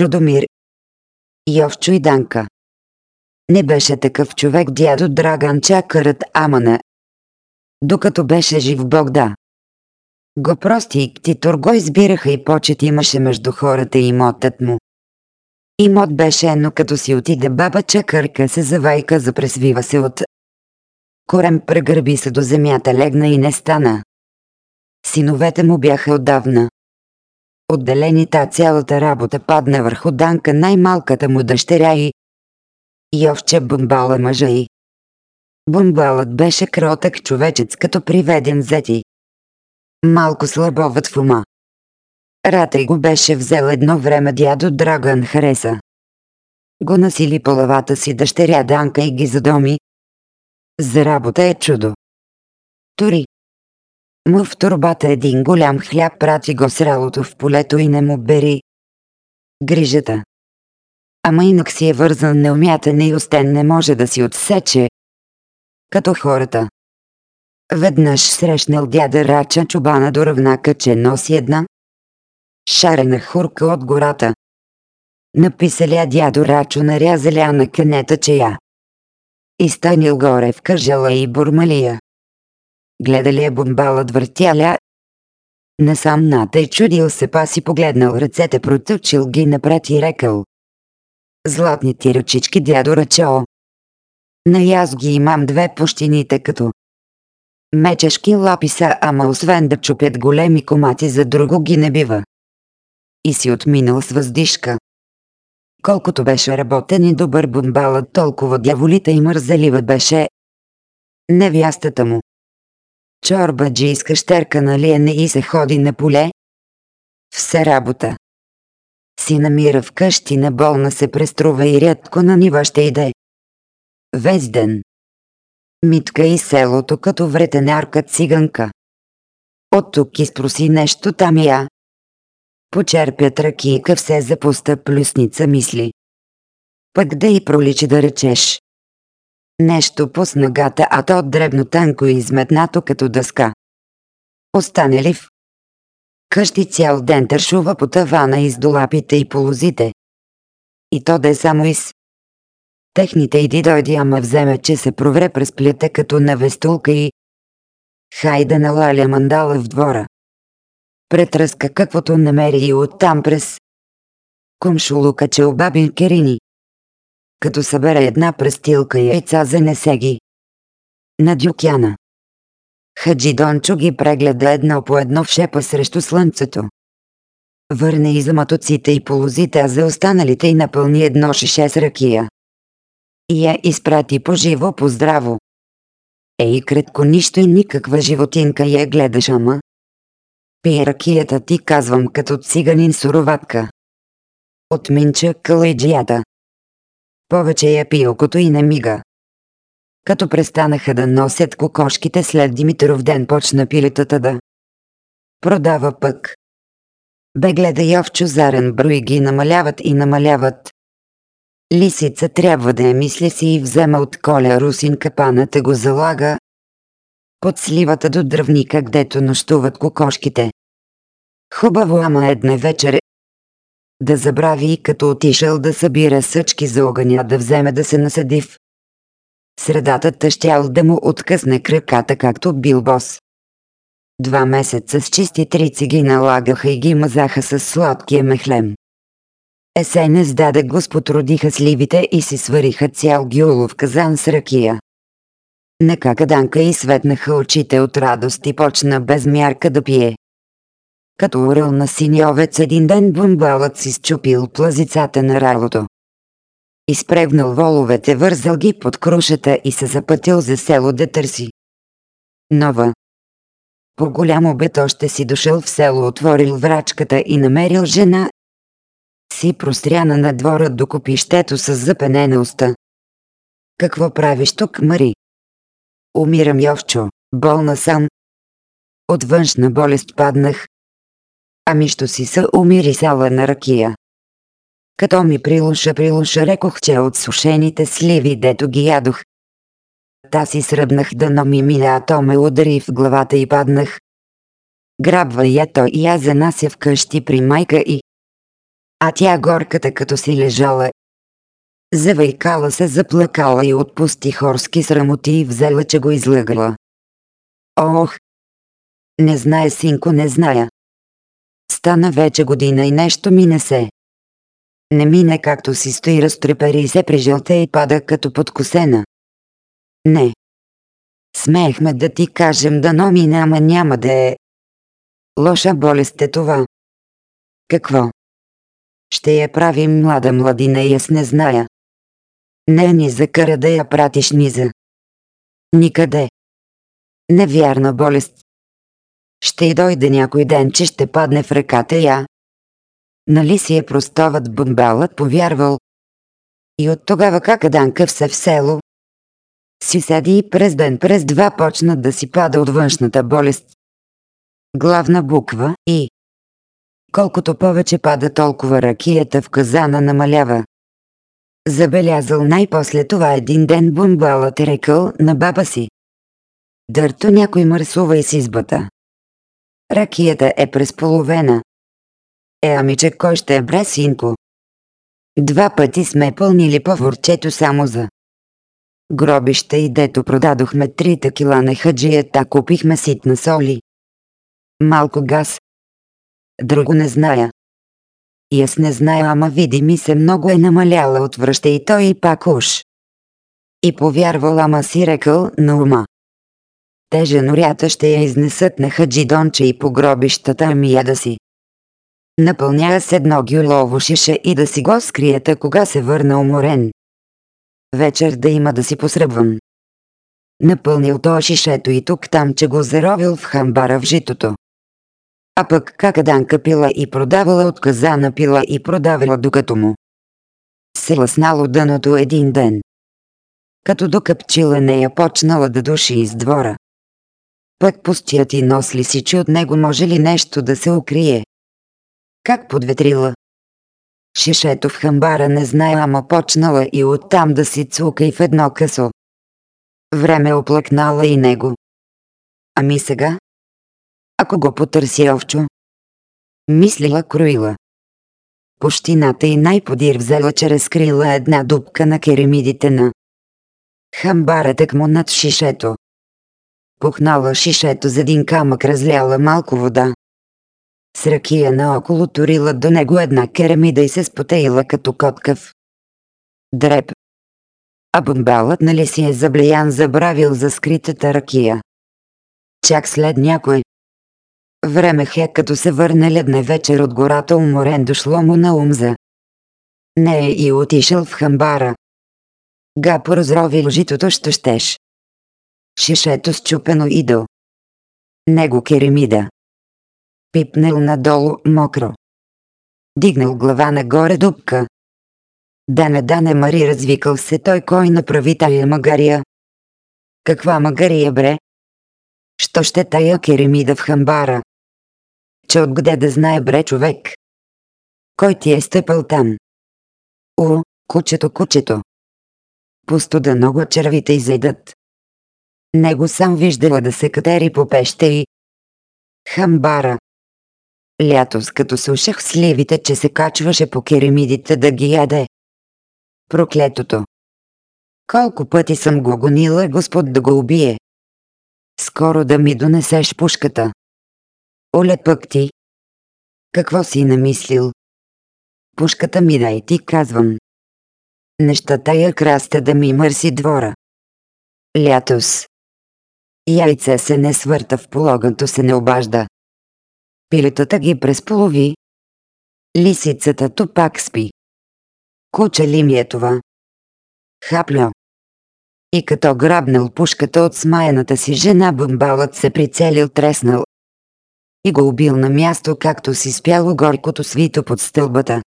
Чудомир. Йовчо и Данка. Не беше такъв човек дядо Драган чакърът Амана. Докато беше жив Бог да. Го прости и Ктитор го избираха и почет имаше между хората и имотът му. Имот беше едно като си отиде баба чакърка се завайка за пресвива се от корем прегърби се до земята легна и не стана. Синовете му бяха отдавна. Отделени та цялата работа падна върху Данка най-малката му дъщеря и Йовче Бумбала мъжа и. Бумбалът беше кротък човечец като приведен зети. Малко слабовът в ума. Рата го беше взел едно време дядо Драган Хареса. Го насили по лавата си дъщеря Данка и ги задоми. За работа е чудо. Тори. Му в турбата един голям хляб прати го сралото в полето и не му бери. Грижата. Ама инак си е вързан неумятен и остен не може да си отсече. Като хората. Веднъж срещнал дяда Рача чубана до равнака, че носи една шарена хурка от гората. Написаля дядо Рачо нарязаля на канета чея. И станил горе в кажала и бурмалия. Гледали е бомбалът въртяля. Насам ната и чудил се паси погледнал ръцете протъчил ги напред и рекал. Златните ръчички дядо Рачо. Наяз ги имам две пущините като мечешки лаписа, ама освен да чупят големи комати за друго ги не бива. И си отминал с въздишка. Колкото беше работен и добър бомбалът, толкова дяволите и мързелива беше невястата му. Чорбаджийска щерка нали е и се ходи на поле? Все работа. Си намира вкъщи на болна се преструва и рядко на нива ще иде. Везден. Митка и селото като вретенарка циганка. От тук изпроси нещо там я. Почерпят ръкийка все за пуста плюсница мисли. Пък да и проличи да речеш. Нещо по снагата, а то дребно танко и изметнато като дъска. Остане ли в къщи цял ден тършува по тавана из долапите и полозите. И то да е само из Техните иди дойди, ама вземе, че се провре през плите като на вестулка и... Хайде налаля мандала в двора. Претръска каквото намери и оттам през... Кумшулука че обабин керини. Като събере една престилка яйца занесе ги. На дюкяна. Хаджи Дончо ги прегледа едно по едно в шепа срещу слънцето. Върне и за матоците и полозите, а за останалите и напълни едно шише с ракия и я изпрати по живо по здраво. Ей, кратко нищо и никаква животинка я гледаш, ама. Пи ракията ти казвам като циганин суроватка. Отминча калайджията. Повече я пи окото и не мига. Като престанаха да носят кокошките след Димитров ден почна пилетата да продава пък. Бе гледа Йовчо зарен брои ги намаляват и намаляват. Лисица трябва да я мисли си и взема от коля русин капаната го залага под сливата до дръвника, гдето нощуват кокошките. Хубаво, ама една вечер да забрави и като отишъл да събира съчки за огъня да вземе да се насъди средата тъщял да му откъсне краката както бил бос. Два месеца с чисти трици ги налагаха и ги мазаха с сладкия мехлем. Есене сдаде Господ родиха сливите и си свариха цял гюлов казан с ракия. Нека каданка и светнаха очите от радост и почна без мярка да пие. Като уръл на синьовец един ден бомбалът си счупил плазицата на ралото. Изпрегнал воловете, вързал ги под крушата и се запътил за село да търси. Нова. По голямо бед още си дошъл в село, отворил врачката и намерил жена си простряна на двора до копището с запенена уста. Какво правиш тук, Мари? Умирам, Йовчо, болна съм. От външна болест паднах. Ами що си са умирисала на ракия. Като ми прилуша, прилуша, рекох, че от сушените сливи, дето ги ядох. Та си сръбнах да ми мине, а то ме удари в главата и паднах. Грабва я то и аз занася вкъщи при майка и А тя горката като си лежала. Завайкала се, заплакала и отпусти хорски срамоти и взела, че го излъгала. Ох! Не знае, синко, не зная. Стана вече година и нещо ми не се. Не мине както си стои разтрепери и се прижълте и пада като подкосена. Не. Смеехме да ти кажем да но мине, ама няма да е. Лоша болест е това. Какво? Ще я правим млада младина и аз не зная. Не ни закара да я пратиш низа. Никъде. Невярна болест. Ще й дойде някой ден, че ще падне в ръката я. Нали си е простоват бомбалът повярвал. И от тогава как Данка все в село. Си седи и през ден през два почна да си пада от външната болест. Главна буква И. Колкото повече пада, толкова ракията в казана намалява. Забелязал най-после това един ден бомбалът е рекал на баба си. Дърто някой мърсува из избата. Ракията е през половина. Е, ами че кой ще е бре, синко? Два пъти сме пълнили по ворчето само за гробища и дето продадохме трите кила на хаджията, купихме ситна соли. Малко газ. Друго не зная. И аз не зная, ама види ми се много е намаляла от връща и той и пак уж. И повярвал, ама си рекал на ума. Те женорята ще я изнесат на хаджидонче и по гробищата ами я да си. Напълня с едно гюлово шише и да си го скриета, кога се върна уморен. Вечер да има да си посръбвам. Напълнил то шишето и тук там, че го заровил в хамбара в житото. А пък как Данка пила и продавала от казана пила и продавала докато му. Се лъснало дъното един ден. Като докъпчила нея почнала да души из двора. Пък пустият и носли си, че от него може ли нещо да се укрие. Как подветрила? Шишето в хамбара не знае, ама почнала и оттам да си цука и в едно късо. Време оплакнала и него. Ами сега? Ако го потърси овчо? Мислила кроила. Пущината и най-подир взела, че разкрила една дупка на керамидите на хамбара му над шишето. Пухнала шишето за един камък, разляла малко вода. С ракия наоколо турила до него една керамида и се спотеила като коткав. Дреп. А бомбалът нали си е заблиян забравил за скритата ракия. Чак след някой време хе като се върне ледна вечер от гората уморен дошло му на ум за. Не е и отишъл в хамбара. Га поразровил житото ще щеш. Шишето счупено и до. Него керемида. Пипнал надолу мокро. Дигнал глава нагоре дупка. Дане, дане, Мари, развикал се той, кой направи тая магария. Каква магария, бре? Що ще тая керемида в хамбара? Че откъде да знае, бре, човек? Кой ти е стъпал там? О, кучето, кучето. Пусто да много червите изедат. Него сам виждала да се катери по пещери. Хамбара. Лятос като слушах сливите, че се качваше по керамидите да ги яде. Проклетото. Колко пъти съм го гонила Господ да го убие. Скоро да ми донесеш пушката. Оле пък ти. Какво си намислил? Пушката ми дай ти казвам. Нещата я красте да ми мърси двора. Лятос. Яйце се не свърта в пологънто се не обажда. Пилетата ги пресполови. Лисицата то пак спи. Куче ли ми е това? Хаплю. И като грабнал пушката от смаяната си жена, бомбалът се прицелил треснал. И го убил на място, както си спяло горкото свито под стълбата.